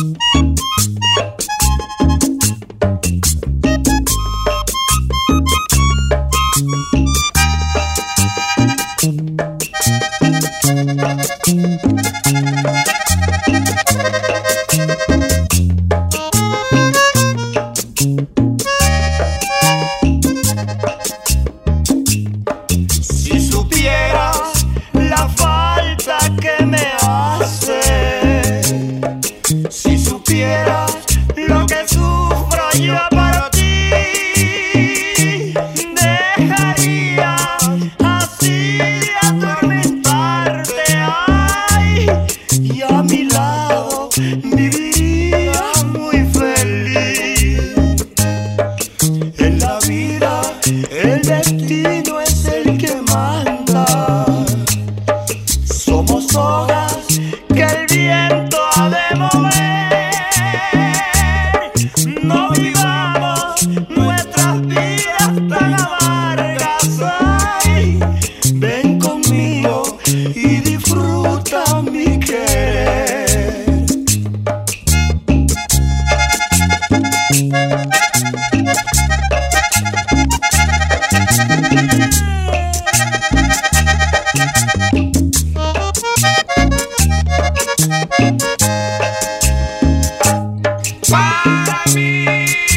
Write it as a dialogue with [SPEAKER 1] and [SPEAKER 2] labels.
[SPEAKER 1] Thank
[SPEAKER 2] Para
[SPEAKER 1] mí.